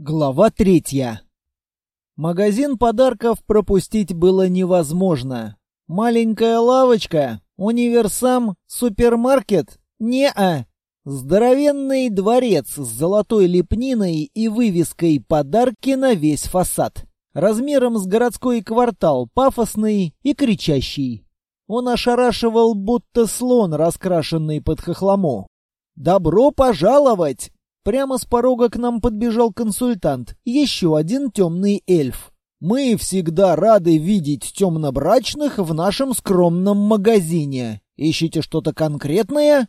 Глава третья. Магазин подарков пропустить было невозможно. Маленькая лавочка, универсам, супермаркет? Не-а. Здоровенный дворец с золотой лепниной и вывеской «Подарки» на весь фасад. Размером с городской квартал, пафосный и кричащий. Он ошарашивал, будто слон, раскрашенный под хохлому. «Добро пожаловать! Прямо с порога к нам подбежал консультант, еще один темный эльф. «Мы всегда рады видеть темнобрачных в нашем скромном магазине. Ищите что-то конкретное?»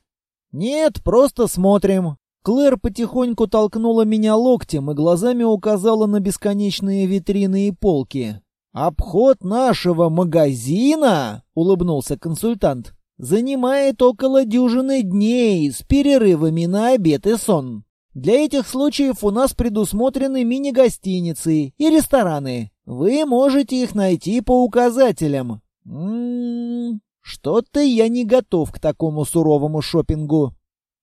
«Нет, просто смотрим». Клэр потихоньку толкнула меня локтем и глазами указала на бесконечные витрины и полки. «Обход нашего магазина», — улыбнулся консультант, — «занимает около дюжины дней с перерывами на обед и сон. Для этих случаев у нас предусмотрены мини-гостиницы и рестораны. Вы можете их найти по указателям. Ммм, что-то я не готов к такому суровому шопингу.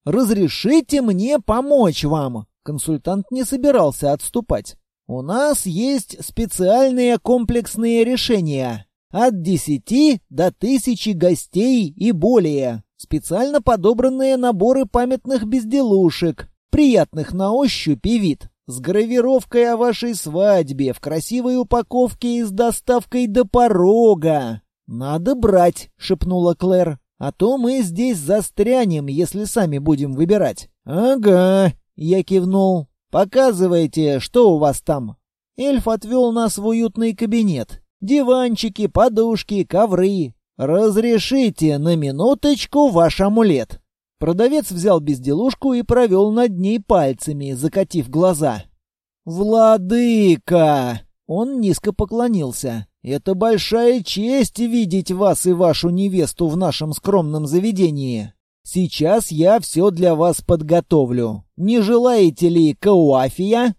Разрешите мне помочь вам. Консультант не собирался отступать. У нас есть специальные комплексные решения. От 10 до 1000 гостей и более. Специально подобранные наборы памятных безделушек, приятных на ощупь и вид, с гравировкой о вашей свадьбе, в красивой упаковке и с доставкой до порога. «Надо брать», — шепнула Клэр, — «а то мы здесь застрянем, если сами будем выбирать». «Ага», — я кивнул. «Показывайте, что у вас там». Эльф отвел нас в уютный кабинет. Диванчики, подушки, ковры. «Разрешите на минуточку ваш амулет». Продавец взял безделушку и провел над ней пальцами, закатив глаза. «Владыка!» Он низко поклонился. «Это большая честь видеть вас и вашу невесту в нашем скромном заведении. Сейчас я все для вас подготовлю. Не желаете ли кауафия?»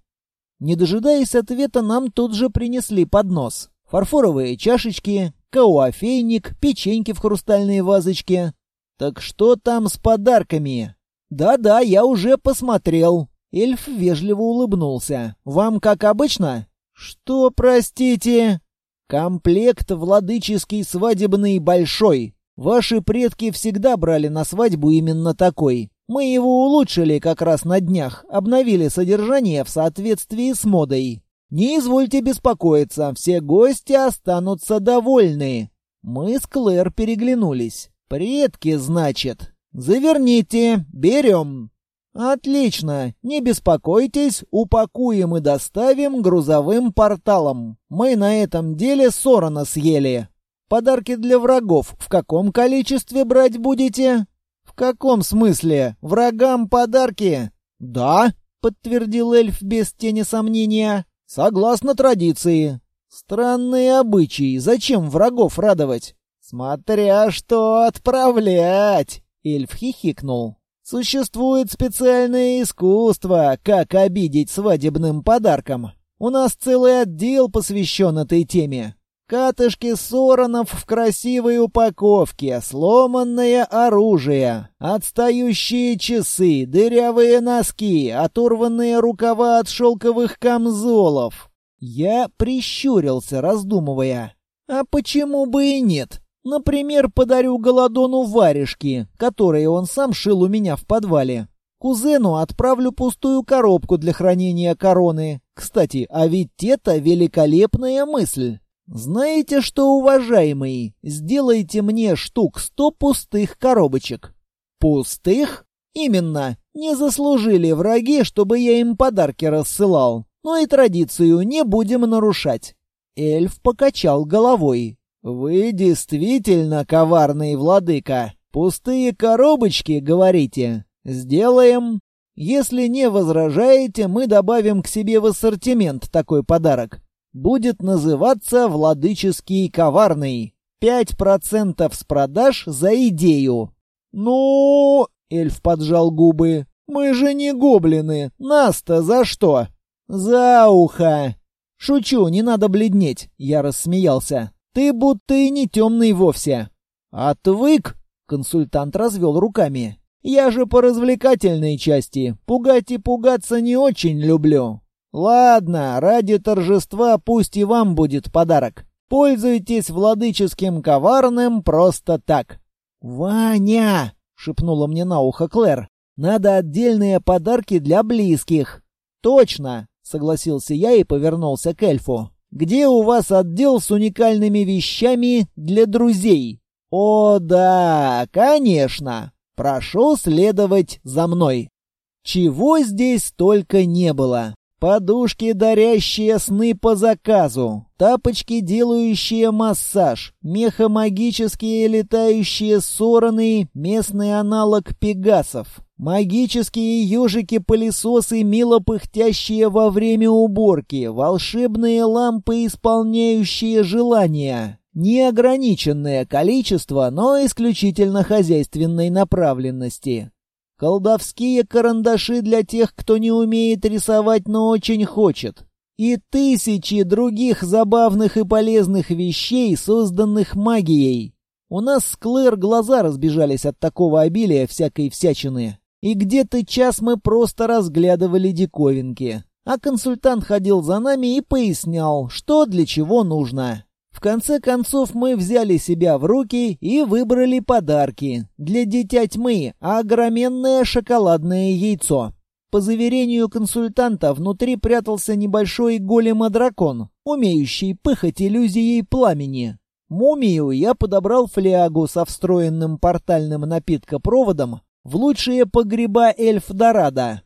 Не дожидаясь ответа, нам тут же принесли поднос. Фарфоровые чашечки, кауафейник, печеньки в хрустальной вазочке, «Так что там с подарками?» «Да-да, я уже посмотрел». Эльф вежливо улыбнулся. «Вам как обычно?» «Что, простите?» «Комплект владыческий свадебный большой. Ваши предки всегда брали на свадьбу именно такой. Мы его улучшили как раз на днях, обновили содержание в соответствии с модой. Не извольте беспокоиться, все гости останутся довольны». Мы с Клэр переглянулись. «Предки, значит. Заверните, берем». «Отлично, не беспокойтесь, упакуем и доставим грузовым порталом. Мы на этом деле Сорона съели. Подарки для врагов в каком количестве брать будете?» «В каком смысле? Врагам подарки?» «Да», — подтвердил эльф без тени сомнения. «Согласно традиции». «Странный обычай. Зачем врагов радовать?» «Смотря что отправлять!» — эльф хихикнул. «Существует специальное искусство, как обидеть свадебным подарком. У нас целый отдел посвящен этой теме. Катышки Соронов в красивой упаковке, сломанное оружие, отстающие часы, дырявые носки, оторванные рукава от шелковых камзолов. Я прищурился, раздумывая. А почему бы и нет? Например, подарю Голодону варежки, которые он сам шил у меня в подвале. Кузену отправлю пустую коробку для хранения короны. Кстати, а ведь это великолепная мысль. Знаете что, уважаемый, сделайте мне штук сто пустых коробочек. Пустых? Именно. Не заслужили враги, чтобы я им подарки рассылал. Но и традицию не будем нарушать. Эльф покачал головой. «Вы действительно коварный владыка. Пустые коробочки, говорите? Сделаем. Если не возражаете, мы добавим к себе в ассортимент такой подарок. Будет называться «Владыческий коварный». Пять процентов с продаж за идею. «Ну...» — эльф поджал губы. «Мы же не гоблины. Нас-то за что?» «За ухо!» «Шучу, не надо бледнеть», — я рассмеялся. Ты будто и не темный вовсе. Отвык? Консультант развел руками. Я же по развлекательной части. Пугать и пугаться не очень люблю. Ладно, ради торжества пусть и вам будет подарок. Пользуйтесь владыческим коварным просто так. Ваня, шепнула мне на ухо Клэр. Надо отдельные подарки для близких. Точно, согласился я и повернулся к эльфу. Где у вас отдел с уникальными вещами для друзей? О, да, конечно. Прошу следовать за мной. Чего здесь только не было. Подушки, дарящие сны по заказу, тапочки, делающие массаж, мехамагические летающие сороны, местный аналог пегасов, магические ежики-пылесосы, мило пыхтящие во время уборки, волшебные лампы, исполняющие желания. Неограниченное количество, но исключительно хозяйственной направленности. Колдовские карандаши для тех, кто не умеет рисовать, но очень хочет. И тысячи других забавных и полезных вещей, созданных магией. У нас с Клэр глаза разбежались от такого обилия всякой всячины. И где-то час мы просто разглядывали диковинки. А консультант ходил за нами и пояснял, что для чего нужно. В конце концов мы взяли себя в руки и выбрали подарки. Для дитя тьмы огроменное шоколадное яйцо. По заверению консультанта, внутри прятался небольшой голема-дракон, умеющий пыхать иллюзией пламени. Мумию я подобрал флягу со встроенным портальным напиткопроводом в лучшие погреба Эльф-Дорадо.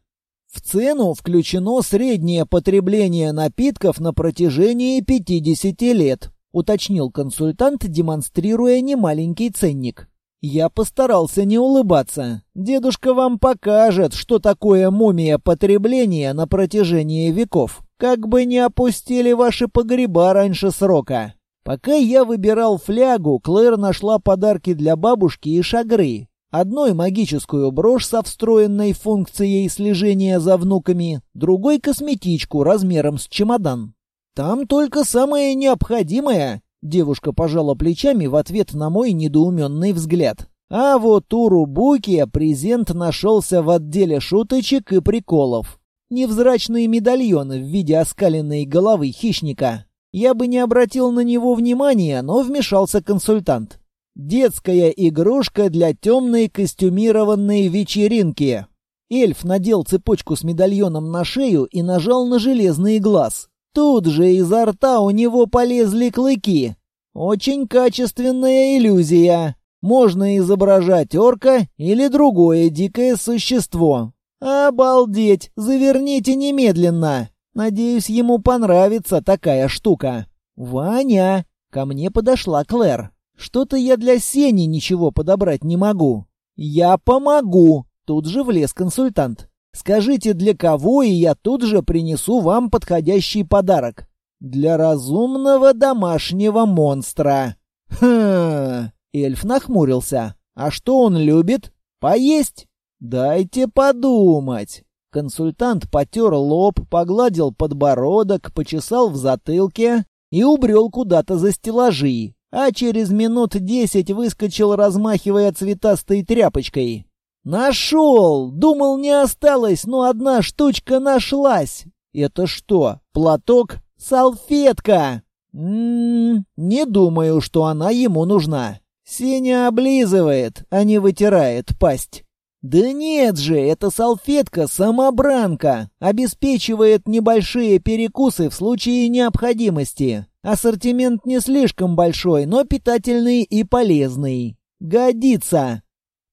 В цену включено среднее потребление напитков на протяжении 50 лет уточнил консультант, демонстрируя немаленький ценник. Я постарался не улыбаться. Дедушка вам покажет, что такое мумия потребления на протяжении веков. Как бы не опустили ваши погреба раньше срока. Пока я выбирал флягу, Клэр нашла подарки для бабушки и шагры. Одной магическую брошь со встроенной функцией слежения за внуками, другой косметичку размером с чемодан. «Там только самое необходимое», — девушка пожала плечами в ответ на мой недоуменный взгляд. А вот у Рубуки презент нашелся в отделе шуточек и приколов. Невзрачный медальон в виде оскаленной головы хищника. Я бы не обратил на него внимания, но вмешался консультант. Детская игрушка для темной костюмированной вечеринки. Эльф надел цепочку с медальоном на шею и нажал на железный глаз. Тут же изо рта у него полезли клыки. Очень качественная иллюзия. Можно изображать орка или другое дикое существо. Обалдеть, заверните немедленно. Надеюсь, ему понравится такая штука. Ваня, ко мне подошла Клэр. Что-то я для Сени ничего подобрать не могу. Я помогу. Тут же влез консультант. Скажите, для кого, и я тут же принесу вам подходящий подарок. Для разумного домашнего монстра. Хм, эльф нахмурился. А что он любит? Поесть? Дайте подумать. Консультант потер лоб, погладил подбородок, почесал в затылке и убрел куда-то за стеллажи, а через минут десять выскочил, размахивая цветастой тряпочкой. «Нашел! Думал, не осталось, но одна штучка нашлась!» «Это что, платок? Салфетка!» «М-м, не думаю, что она ему нужна. Сеня облизывает, а не вытирает пасть». «Да нет же, эта салфетка-самобранка. Обеспечивает небольшие перекусы в случае необходимости. Ассортимент не слишком большой, но питательный и полезный. Годится.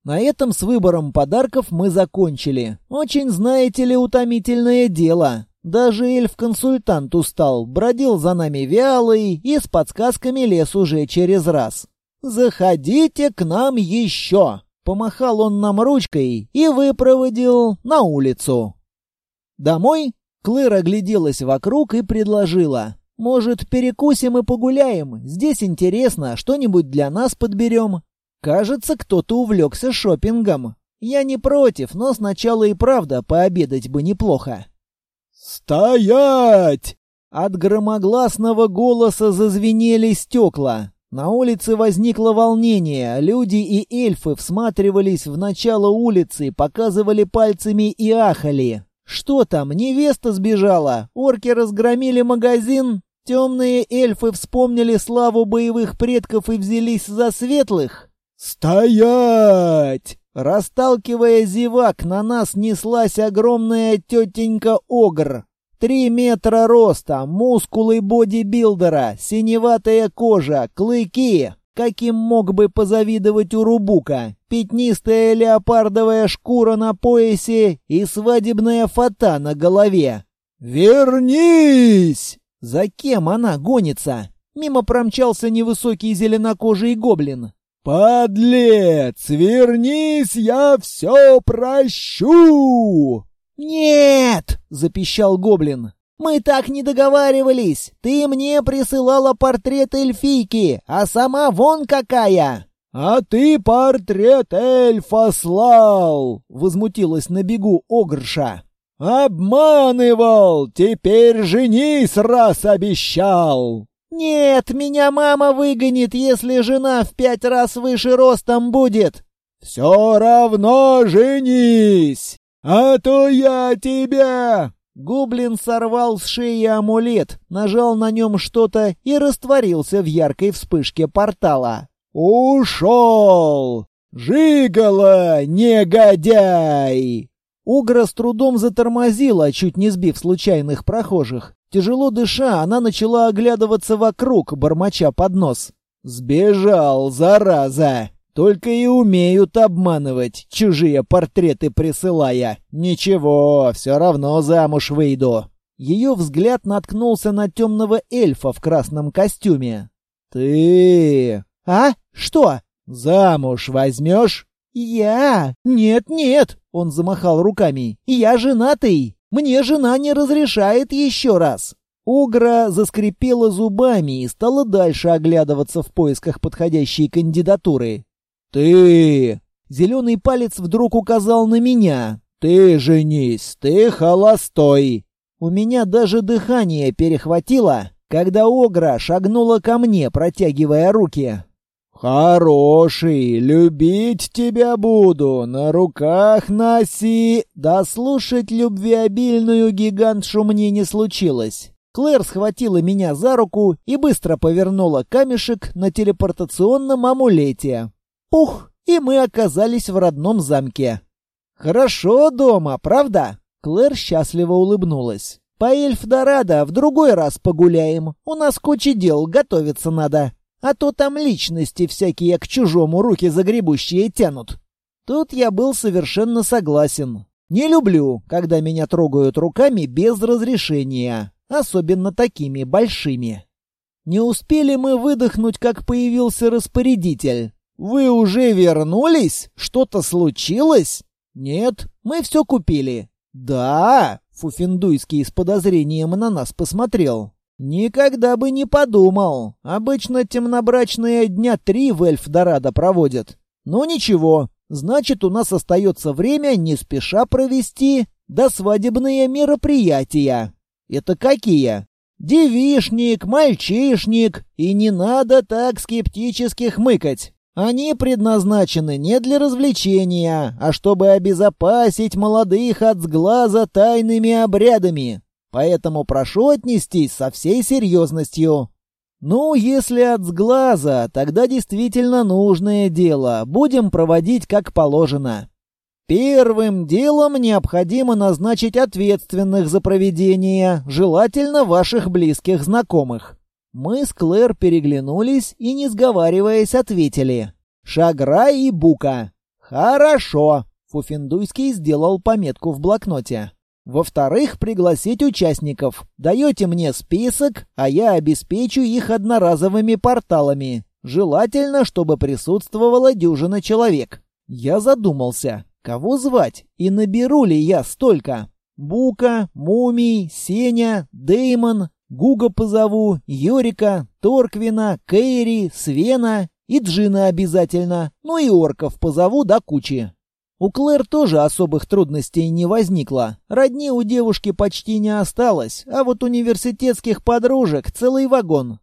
На этом с выбором подарков мы закончили. Очень, знаете ли, утомительное дело. Даже эльф-консультант устал, бродил за нами вялый и с подсказками лез уже через раз. «Заходите к нам еще!» Помахал он нам ручкой и выпроводил на улицу. Домой Клэр огляделась вокруг и предложила. «Может, перекусим и погуляем? Здесь интересно, что-нибудь для нас подберем». Кажется, кто-то увлекся шопингом. Я не против, но сначала и правда пообедать бы неплохо. «Стоять!» От громогласного голоса зазвенели стекла. На улице возникло волнение. Люди и эльфы всматривались в начало улицы, показывали пальцами и ахали. Что там, невеста сбежала? Орки разгромили магазин? Темные эльфы вспомнили славу боевых предков и взялись за светлых? «Стоять!» Расталкивая зевак, на нас неслась огромная тетенька Огр. Три метра роста, мускулы бодибилдера, синеватая кожа, клыки, каким мог бы позавидовать Урубука, пятнистая леопардовая шкура на поясе и свадебная фата на голове. «Вернись!» За кем она гонится? Мимо промчался невысокий зеленокожий гоблин. «Подлец! Вернись, я все прощу!» «Нет!» — запищал гоблин. «Мы так не договаривались! Ты мне присылала портрет эльфийки, а сама вон какая!» «А ты портрет эльфа слал!» — возмутилась на бегу Огрша. «Обманывал! Теперь женись, раз обещал!» «Нет, меня мама выгонит, если жена в пять раз выше ростом будет!» «Все равно женись, а то я тебя!» Гоблин сорвал с шеи амулет, нажал на нем что-то и растворился в яркой вспышке портала. «Ушел! Жигало, негодяй!» Угра с трудом затормозила, чуть не сбив случайных прохожих. Тяжело дыша, она начала оглядываться вокруг, бормоча под нос. «Сбежал, зараза! Только и умеют обманывать, чужие портреты присылая. Ничего, все равно замуж выйду». Ее взгляд наткнулся на темного эльфа в красном костюме. «Ты...» «А? Что?» «Замуж возьмешь?» «Я? Нет-нет!» — он замахал руками. «Я женатый! Мне жена не разрешает еще раз!» Огра заскрипела зубами и стала дальше оглядываться в поисках подходящей кандидатуры. «Ты...» Зеленый палец вдруг указал на меня. «Ты женись, ты холостой!» У меня даже дыхание перехватило, когда Огра шагнула ко мне, протягивая руки. «Хороший, любить тебя буду, на руках носи!» Да слушать любвеобильную гигантшу мне не случилось. Клэр схватила меня за руку и быстро повернула камешек на телепортационном амулете. Пух, и мы оказались в родном замке. «Хорошо дома, правда?» Клэр счастливо улыбнулась. «По Эльфдорадо в другой раз погуляем. У нас куча дел, готовиться надо». А то там личности всякие к чужому руки загребущие тянут. Тут я был совершенно согласен. Не люблю, когда меня трогают руками без разрешения, особенно такими большими. Не успели мы выдохнуть, как появился распорядитель. «Вы уже вернулись? Что-то случилось?» «Нет, мы все купили». «Да?» — Фуфендуйский с подозрением на нас посмотрел. «Никогда бы не подумал. Обычно темнобрачные дня три в Эльфдорадо проводят. Но ничего, значит, у нас остается время не спеша провести досвадебные мероприятия. Это какие? Девишник, мальчишник, и не надо так скептически хмыкать. Они предназначены не для развлечения, а чтобы обезопасить молодых от сглаза тайными обрядами. Поэтому прошу отнестись со всей серьезностью. Ну, если от сглаза, тогда действительно нужное дело. Будем проводить как положено. Первым делом необходимо назначить ответственных за проведение, желательно ваших близких знакомых. Мы с Клэр переглянулись и, не сговариваясь, ответили. Шагра и Бука. Хорошо. Фуфендуйский сделал пометку в блокноте. Во-вторых, пригласить участников. Даете мне список, а я обеспечу их одноразовыми порталами. Желательно, чтобы присутствовала дюжина человек. Я задумался, кого звать и наберу ли я столько. Бука, Мумий, Сеня, Деймон, Гуга позову, Йорика, Торквина, Кейри, Свена и Джина обязательно, ну и орков позову до кучи. У Клэр тоже особых трудностей не возникло. Родни у девушки почти не осталось, а вот университетских подружек целый вагон.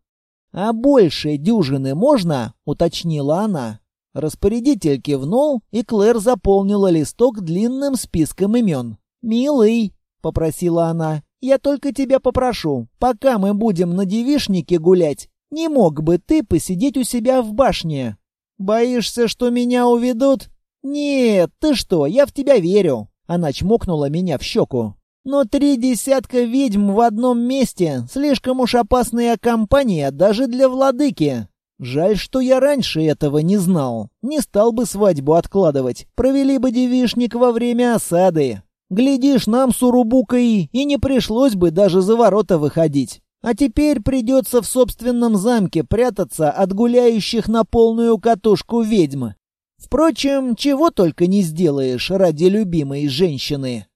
«А больше дюжины можно?» — уточнила она. Распорядитель кивнул, и Клэр заполнила листок длинным списком имен. «Милый!» попросила она. «Я только тебя попрошу, пока мы будем на девишнике гулять, не мог бы ты посидеть у себя в башне? Боишься, что меня уведут? Нет, ты что, я в тебя верю». Она чмокнула меня в щеку. «Но три десятка ведьм в одном месте — слишком уж опасная компания даже для владыки. Жаль, что я раньше этого не знал. Не стал бы свадьбу откладывать. Провели бы девишник во время осады. Глядишь, нам с Урубукой и не пришлось бы даже за ворота выходить. А теперь придется в собственном замке прятаться от гуляющих на полную катушку ведьм. Впрочем, чего только не сделаешь ради любимой женщины.